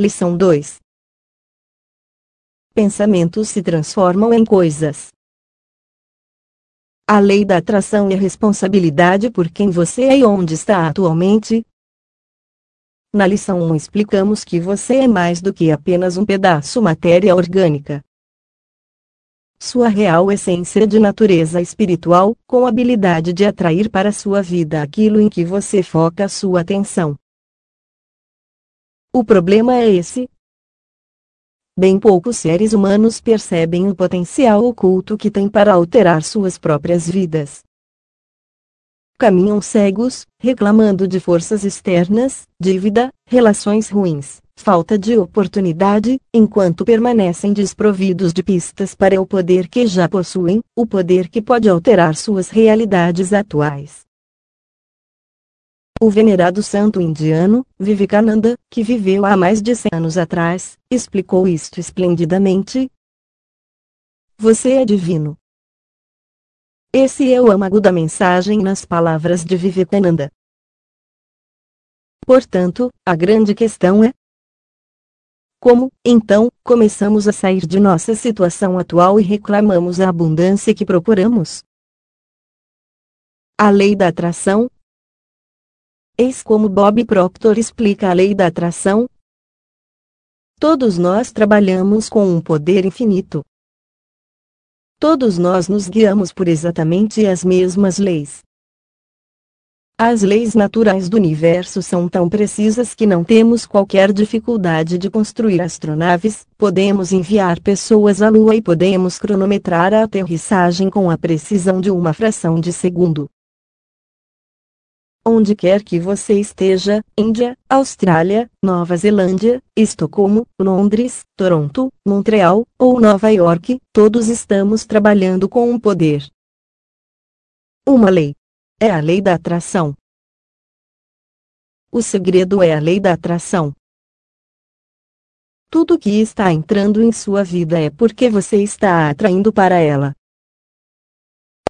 Lição 2 Pensamentos se transformam em coisas. A lei da atração é responsabilidade por quem você é e onde está atualmente. Na lição 1 explicamos que você é mais do que apenas um pedaço matéria orgânica. Sua real essência de natureza espiritual, com habilidade de atrair para sua vida aquilo em que você foca sua atenção. O problema é esse, Bem poucos seres humanos percebem o potencial oculto que têm para alterar suas próprias vidas. Caminham cegos, reclamando de forças externas, dívida, relações ruins, falta de oportunidade, enquanto permanecem desprovidos de pistas para o poder que já possuem, o poder que pode alterar suas realidades atuais. O venerado santo indiano, Vivekananda, que viveu há mais de 100 anos atrás, explicou isto esplendidamente. Você é divino. Esse é o âmago da mensagem nas palavras de Vivekananda. Portanto, a grande questão é: como, então, começamos a sair de nossa situação atual e reclamamos a abundância que procuramos? A lei da atração, Eis como Bob Proctor explica a lei da atração. Todos nós trabalhamos com um poder infinito. Todos nós nos guiamos por exatamente as mesmas leis. As leis naturais do universo são tão precisas que não temos qualquer dificuldade de construir astronaves, podemos enviar pessoas à Lua e podemos cronometrar a aterrissagem com a precisão de uma fração de segundo. Onde quer que você esteja, Índia, Austrália, Nova Zelândia, Estocolmo, Londres, Toronto, Montreal, ou Nova York, todos estamos trabalhando com um poder. Uma lei. É a lei da atração. O segredo é a lei da atração. Tudo que está entrando em sua vida é porque você está atraindo para ela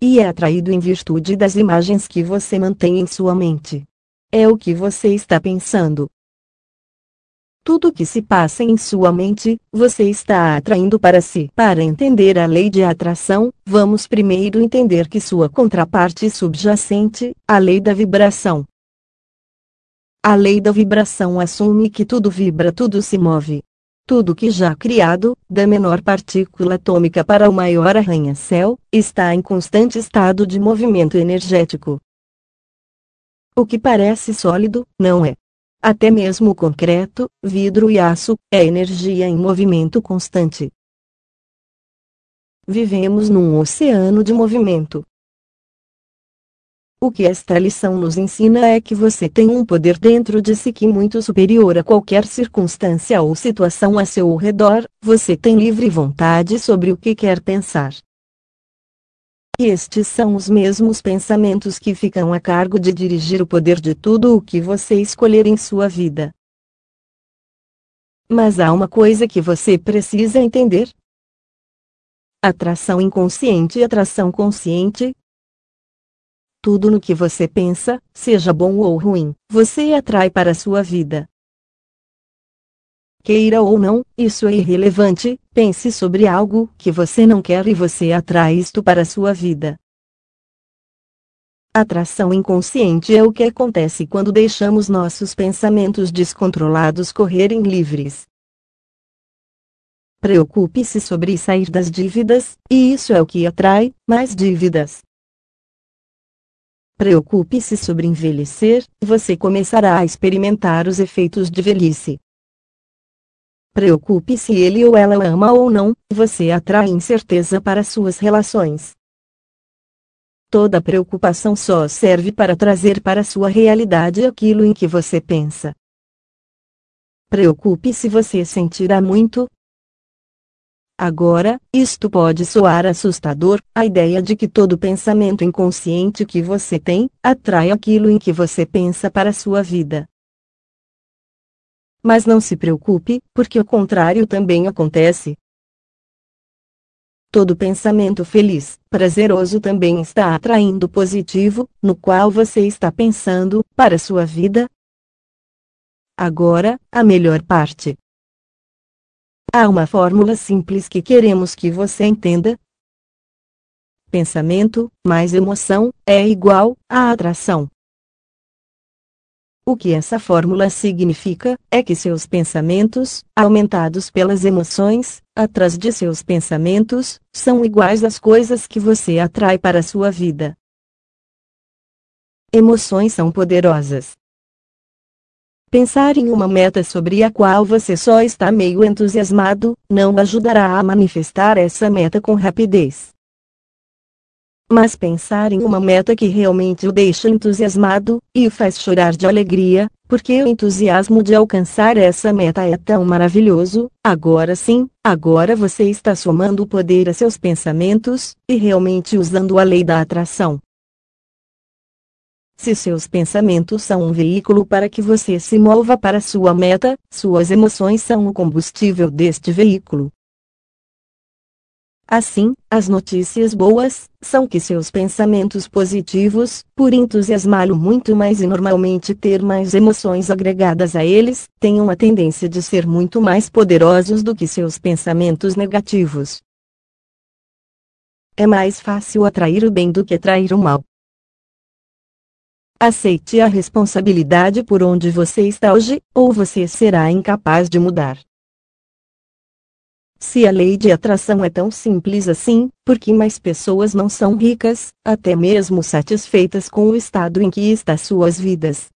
e é atraído em virtude das imagens que você mantém em sua mente. É o que você está pensando. Tudo que se passa em sua mente, você está atraindo para si. Para entender a lei de atração, vamos primeiro entender que sua contraparte subjacente, a lei da vibração. A lei da vibração assume que tudo vibra, tudo se move. Tudo que já criado, da menor partícula atômica para o maior arranha-céu, está em constante estado de movimento energético. O que parece sólido, não é. Até mesmo o concreto, vidro e aço, é energia em movimento constante. Vivemos num oceano de movimento. O que esta lição nos ensina é que você tem um poder dentro de si que muito superior a qualquer circunstância ou situação a seu redor, você tem livre vontade sobre o que quer pensar. E estes são os mesmos pensamentos que ficam a cargo de dirigir o poder de tudo o que você escolher em sua vida. Mas há uma coisa que você precisa entender. Atração inconsciente e atração consciente, tudo no que você pensa, seja bom ou ruim, você atrai para a sua vida. Queira ou não, isso é irrelevante, pense sobre algo que você não quer e você atrai isto para a sua vida. Atração inconsciente é o que acontece quando deixamos nossos pensamentos descontrolados correrem livres. Preocupe-se sobre sair das dívidas, e isso é o que atrai mais dívidas. Preocupe-se sobre envelhecer, você começará a experimentar os efeitos de velhice. Preocupe-se ele ou ela ama ou não, você atrai incerteza para suas relações. Toda preocupação só serve para trazer para sua realidade aquilo em que você pensa. Preocupe-se você sentirá muito, Agora, isto pode soar assustador, a ideia de que todo pensamento inconsciente que você tem, atrai aquilo em que você pensa para a sua vida. Mas não se preocupe, porque o contrário também acontece. Todo pensamento feliz, prazeroso também está atraindo positivo, no qual você está pensando, para a sua vida. Agora, a melhor parte. Há uma fórmula simples que queremos que você entenda. Pensamento mais emoção é igual a atração. O que essa fórmula significa é que seus pensamentos, aumentados pelas emoções, atrás de seus pensamentos, são iguais às coisas que você atrai para a sua vida. Emoções são poderosas. Pensar em uma meta sobre a qual você só está meio entusiasmado, não ajudará a manifestar essa meta com rapidez. Mas pensar em uma meta que realmente o deixa entusiasmado, e o faz chorar de alegria, porque o entusiasmo de alcançar essa meta é tão maravilhoso, agora sim, agora você está somando o poder a seus pensamentos, e realmente usando a lei da atração. Se seus pensamentos são um veículo para que você se mova para sua meta, suas emoções são o combustível deste veículo. Assim, as notícias boas são que seus pensamentos positivos, por entusiasmá-lo muito mais e normalmente ter mais emoções agregadas a eles, têm uma tendência de ser muito mais poderosos do que seus pensamentos negativos. É mais fácil atrair o bem do que atrair o mal. Aceite a responsabilidade por onde você está hoje, ou você será incapaz de mudar. Se a lei de atração é tão simples assim, por que mais pessoas não são ricas, até mesmo satisfeitas com o estado em que está suas vidas?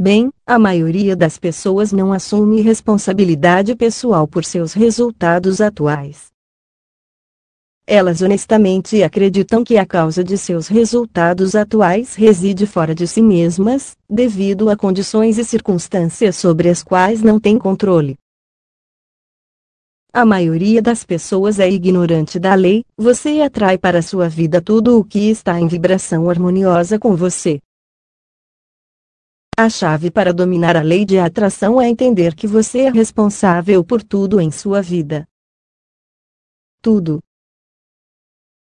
Bem, a maioria das pessoas não assume responsabilidade pessoal por seus resultados atuais. Elas honestamente acreditam que a causa de seus resultados atuais reside fora de si mesmas, devido a condições e circunstâncias sobre as quais não têm controle. A maioria das pessoas é ignorante da lei, você atrai para sua vida tudo o que está em vibração harmoniosa com você. A chave para dominar a lei de atração é entender que você é responsável por tudo em sua vida. Tudo,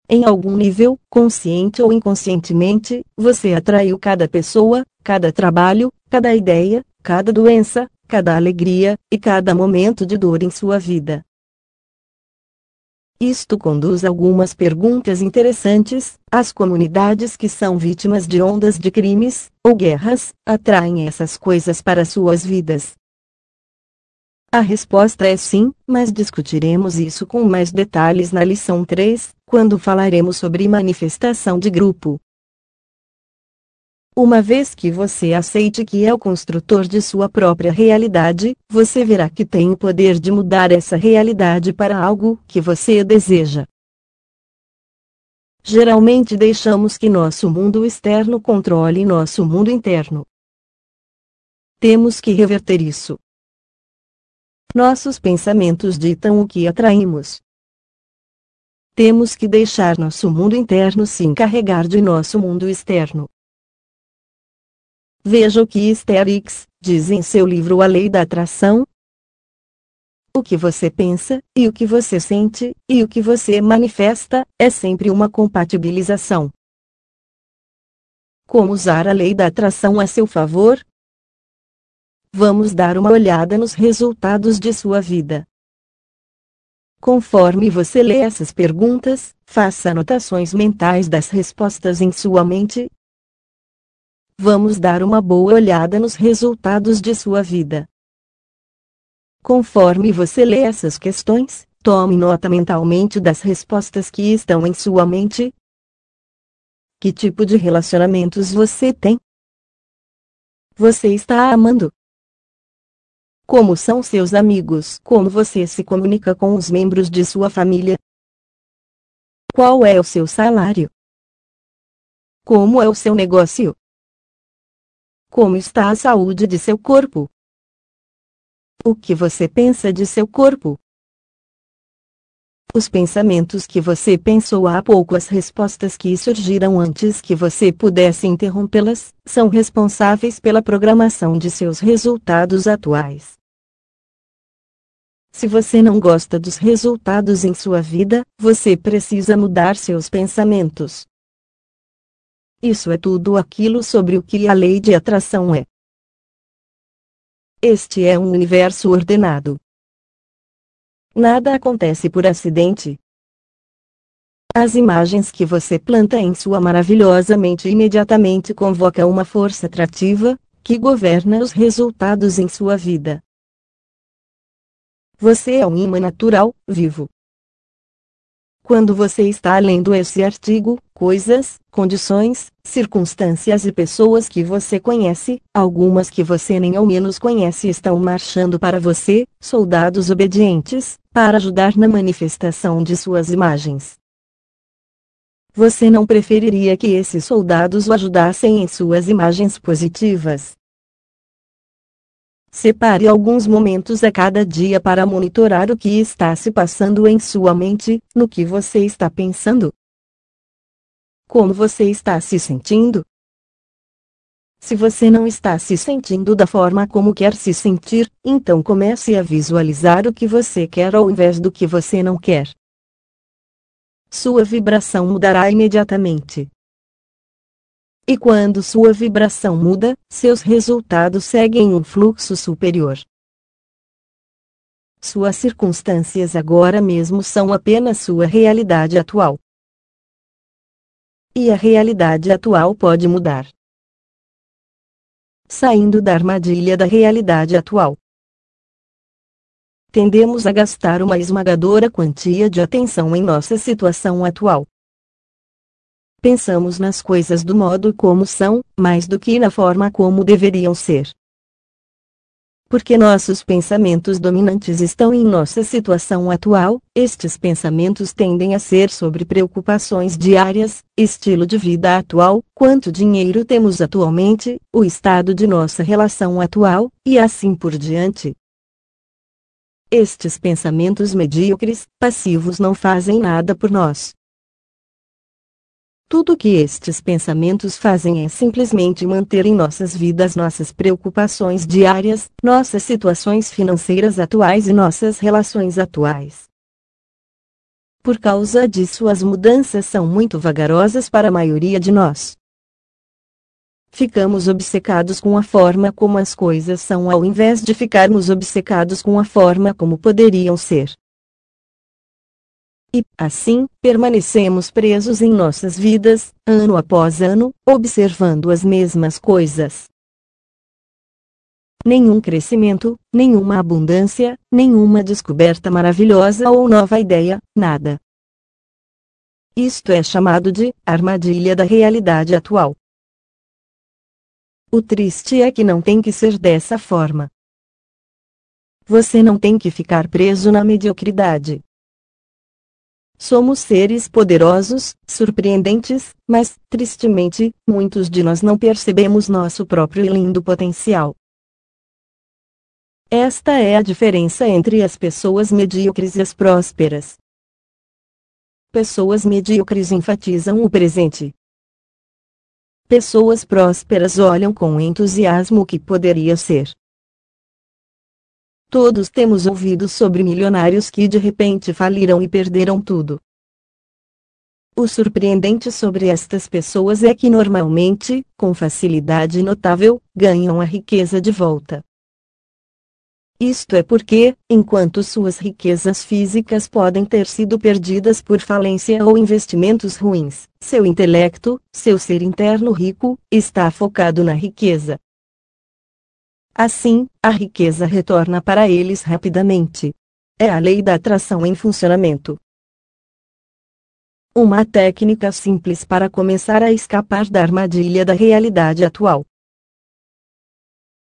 em algum nível, consciente ou inconscientemente, você atraiu cada pessoa, cada trabalho, cada ideia, cada doença, cada alegria, e cada momento de dor em sua vida. Isto conduz a algumas perguntas interessantes. As comunidades que são vítimas de ondas de crimes, ou guerras, atraem essas coisas para suas vidas. A resposta é sim, mas discutiremos isso com mais detalhes na lição 3, quando falaremos sobre manifestação de grupo. Uma vez que você aceite que é o construtor de sua própria realidade, você verá que tem o poder de mudar essa realidade para algo que você deseja. Geralmente deixamos que nosso mundo externo controle nosso mundo interno. Temos que reverter isso. Nossos pensamentos ditam o que atraímos. Temos que deixar nosso mundo interno se encarregar de nosso mundo externo. Veja o que Hicks diz em seu livro A Lei da Atração. O que você pensa, e o que você sente, e o que você manifesta, é sempre uma compatibilização. Como usar a lei da atração a seu favor? Vamos dar uma olhada nos resultados de sua vida. Conforme você lê essas perguntas, faça anotações mentais das respostas em sua mente. Vamos dar uma boa olhada nos resultados de sua vida. Conforme você lê essas questões, tome nota mentalmente das respostas que estão em sua mente. Que tipo de relacionamentos você tem? Você está amando? Como são seus amigos? Como você se comunica com os membros de sua família? Qual é o seu salário? Como é o seu negócio? Como está a saúde de seu corpo? O que você pensa de seu corpo? Os pensamentos que você pensou há pouco, as respostas que surgiram antes que você pudesse interrompê-las, são responsáveis pela programação de seus resultados atuais. Se você não gosta dos resultados em sua vida, você precisa mudar seus pensamentos. Isso é tudo aquilo sobre o que a lei de atração é. Este é um universo ordenado. Nada acontece por acidente. As imagens que você planta em sua maravilhosa mente imediatamente convocam uma força atrativa, que governa os resultados em sua vida. Você é um imã natural, vivo. Quando você está lendo esse artigo, coisas, condições, circunstâncias e pessoas que você conhece, algumas que você nem ao menos conhece estão marchando para você, soldados obedientes, para ajudar na manifestação de suas imagens. Você não preferiria que esses soldados o ajudassem em suas imagens positivas? Separe alguns momentos a cada dia para monitorar o que está se passando em sua mente, no que você está pensando. Como você está se sentindo? Se você não está se sentindo da forma como quer se sentir, então comece a visualizar o que você quer ao invés do que você não quer sua vibração mudará imediatamente. E quando sua vibração muda, seus resultados seguem um fluxo superior. Suas circunstâncias agora mesmo são apenas sua realidade atual. E a realidade atual pode mudar. Saindo da armadilha da realidade atual tendemos a gastar uma esmagadora quantia de atenção em nossa situação atual. Pensamos nas coisas do modo como são, mais do que na forma como deveriam ser. Porque nossos pensamentos dominantes estão em nossa situação atual, estes pensamentos tendem a ser sobre preocupações diárias, estilo de vida atual, quanto dinheiro temos atualmente, o estado de nossa relação atual, e assim por diante. Estes pensamentos medíocres, passivos não fazem nada por nós. Tudo que estes pensamentos fazem é simplesmente manter em nossas vidas nossas preocupações diárias, nossas situações financeiras atuais e nossas relações atuais. Por causa disso, as mudanças são muito vagarosas para a maioria de nós. Ficamos obcecados com a forma como as coisas são ao invés de ficarmos obcecados com a forma como poderiam ser. E, assim, permanecemos presos em nossas vidas, ano após ano, observando as mesmas coisas. Nenhum crescimento, nenhuma abundância, nenhuma descoberta maravilhosa ou nova ideia, nada. Isto é chamado de armadilha da realidade atual. O triste é que não tem que ser dessa forma. Você não tem que ficar preso na mediocridade. Somos seres poderosos, surpreendentes, mas, tristemente, muitos de nós não percebemos nosso próprio e lindo potencial. Esta é a diferença entre as pessoas medíocres e as prósperas. Pessoas medíocres enfatizam o presente, Pessoas prósperas olham com entusiasmo o que poderia ser. Todos temos ouvido sobre milionários que de repente faliram e perderam tudo. O surpreendente sobre estas pessoas é que normalmente, com facilidade notável, ganham a riqueza de volta. Isto é porque, enquanto suas riquezas físicas podem ter sido perdidas por falência ou investimentos ruins, seu intelecto, seu ser interno rico, está focado na riqueza. Assim, a riqueza retorna para eles rapidamente. É a lei da atração em funcionamento. Uma técnica simples para começar a escapar da armadilha da realidade atual.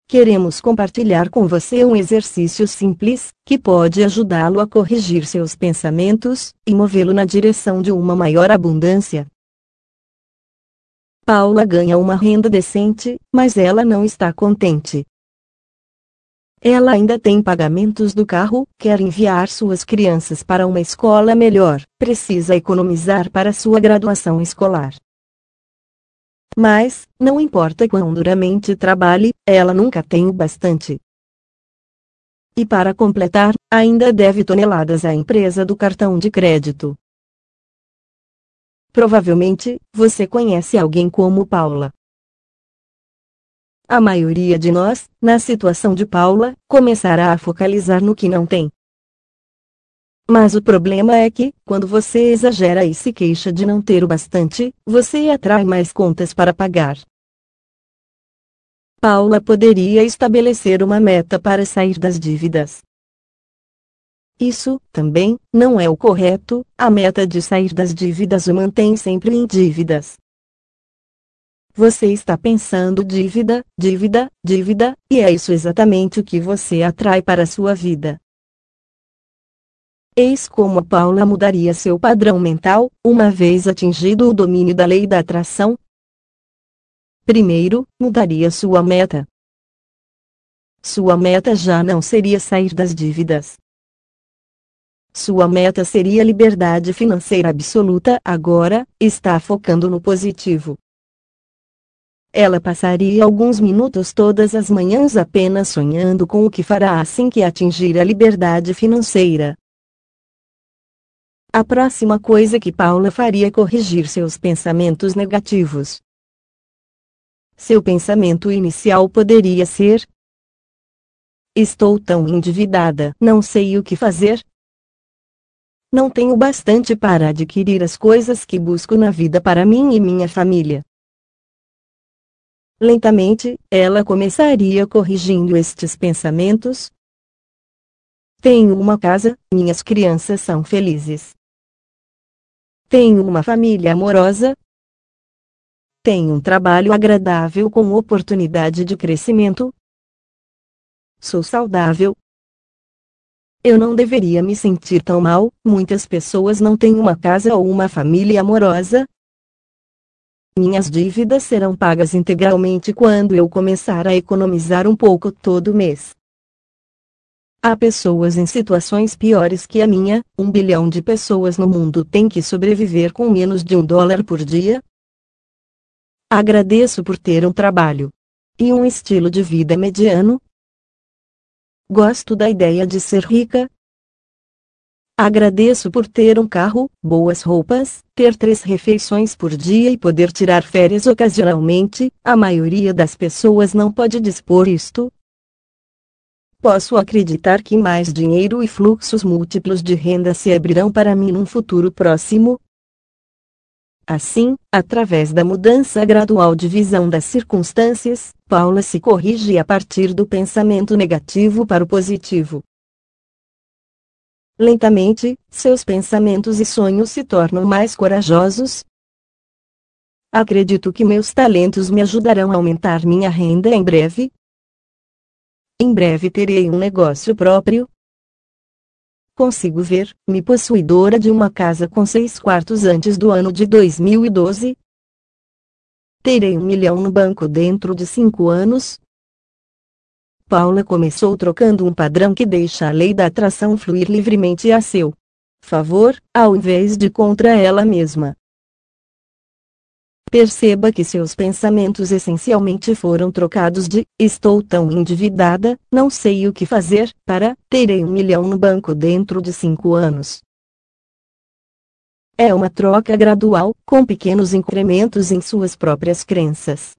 Queremos compartilhar com você um exercício simples, que pode ajudá-lo a corrigir seus pensamentos e movê-lo na direção de uma maior abundância. Paula ganha uma renda decente, mas ela não está contente. Ela ainda tem pagamentos do carro, quer enviar suas crianças para uma escola melhor, precisa economizar para sua graduação escolar. Mas, não importa quão duramente trabalhe, ela nunca tem o bastante. E para completar, ainda deve toneladas à empresa do cartão de crédito. Provavelmente, você conhece alguém como Paula. A maioria de nós, na situação de Paula, começará a focalizar no que não tem. Mas o problema é que, quando você exagera e se queixa de não ter o bastante, você atrai mais contas para pagar. Paula poderia estabelecer uma meta para sair das dívidas. Isso, também, não é o correto, a meta de sair das dívidas o mantém sempre em dívidas. Você está pensando dívida, dívida, dívida, e é isso exatamente o que você atrai para a sua vida. Eis como a Paula mudaria seu padrão mental, uma vez atingido o domínio da lei da atração. Primeiro, mudaria sua meta. Sua meta já não seria sair das dívidas. Sua meta seria liberdade financeira absoluta. Agora, está focando no positivo. Ela passaria alguns minutos todas as manhãs apenas sonhando com o que fará assim que atingir a liberdade financeira. A próxima coisa que Paula faria é corrigir seus pensamentos negativos. Seu pensamento inicial poderia ser: Estou tão endividada, não sei o que fazer, não tenho bastante para adquirir as coisas que busco na vida para mim e minha família. Lentamente, ela começaria corrigindo estes pensamentos. Tenho uma casa, minhas crianças são felizes. Tenho uma família amorosa. Tenho um trabalho agradável com oportunidade de crescimento. Sou saudável, eu não deveria me sentir tão mal, muitas pessoas não têm uma casa ou uma família amorosa. Minhas dívidas serão pagas integralmente quando eu começar a economizar um pouco todo mês. Há pessoas em situações piores que a minha, um bilhão de pessoas no mundo têm que sobreviver com menos de um dólar por dia. Agradeço por ter um trabalho e um estilo de vida mediano, Gosto da ideia de ser rica. Agradeço por ter um carro, boas roupas, ter três refeições por dia e poder tirar férias ocasionalmente. A maioria das pessoas não pode dispor isto. Posso acreditar que mais dinheiro e fluxos múltiplos de renda se abrirão para mim num futuro próximo, Assim, através da mudança gradual de visão das circunstâncias, Paula se corrige a partir do pensamento negativo para o positivo. Lentamente, seus pensamentos e sonhos se tornam mais corajosos. Acredito que meus talentos me ajudarão a aumentar minha renda em breve. Em breve terei um negócio próprio, consigo ver-me possuidora de uma casa com seis quartos antes do ano de 2012. Terei um milhão no banco dentro de cinco anos. Paula começou trocando um padrão que deixa a lei da atração fluir livremente a seu favor, ao invés de contra ela mesma. Perceba que seus pensamentos essencialmente foram trocados de estou tão endividada, não sei o que fazer, para terei um milhão no banco dentro de cinco anos. É uma troca gradual, com pequenos incrementos em suas próprias crenças.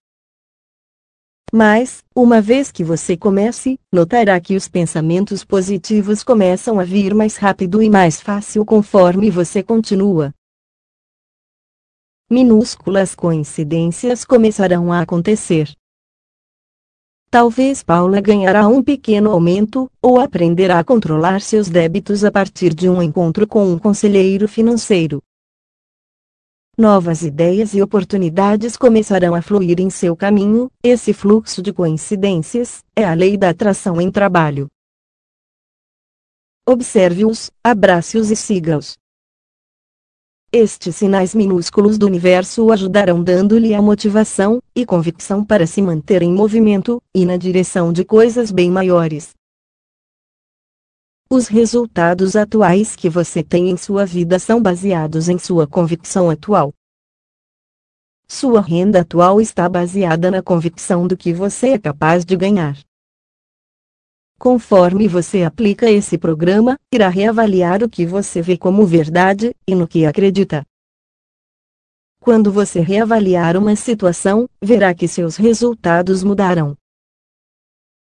Mas, uma vez que você comece, notará que os pensamentos positivos começam a vir mais rápido e mais fácil conforme você continua minúsculas coincidências começarão a acontecer. Talvez Paula ganhará um pequeno aumento, ou aprenderá a controlar seus débitos a partir de um encontro com um conselheiro financeiro. Novas ideias e oportunidades começarão a fluir em seu caminho, esse fluxo de coincidências é a lei da atração em trabalho. Observe-os, abrace-os e siga-os. Estes sinais minúsculos do universo o ajudarão dando-lhe a motivação e convicção para se manter em movimento e na direção de coisas bem maiores. Os resultados atuais que você tem em sua vida são baseados em sua convicção atual. Sua renda atual está baseada na convicção do que você é capaz de ganhar. Conforme você aplica esse programa, irá reavaliar o que você vê como verdade e no que acredita. Quando você reavaliar uma situação, verá que seus resultados mudarão.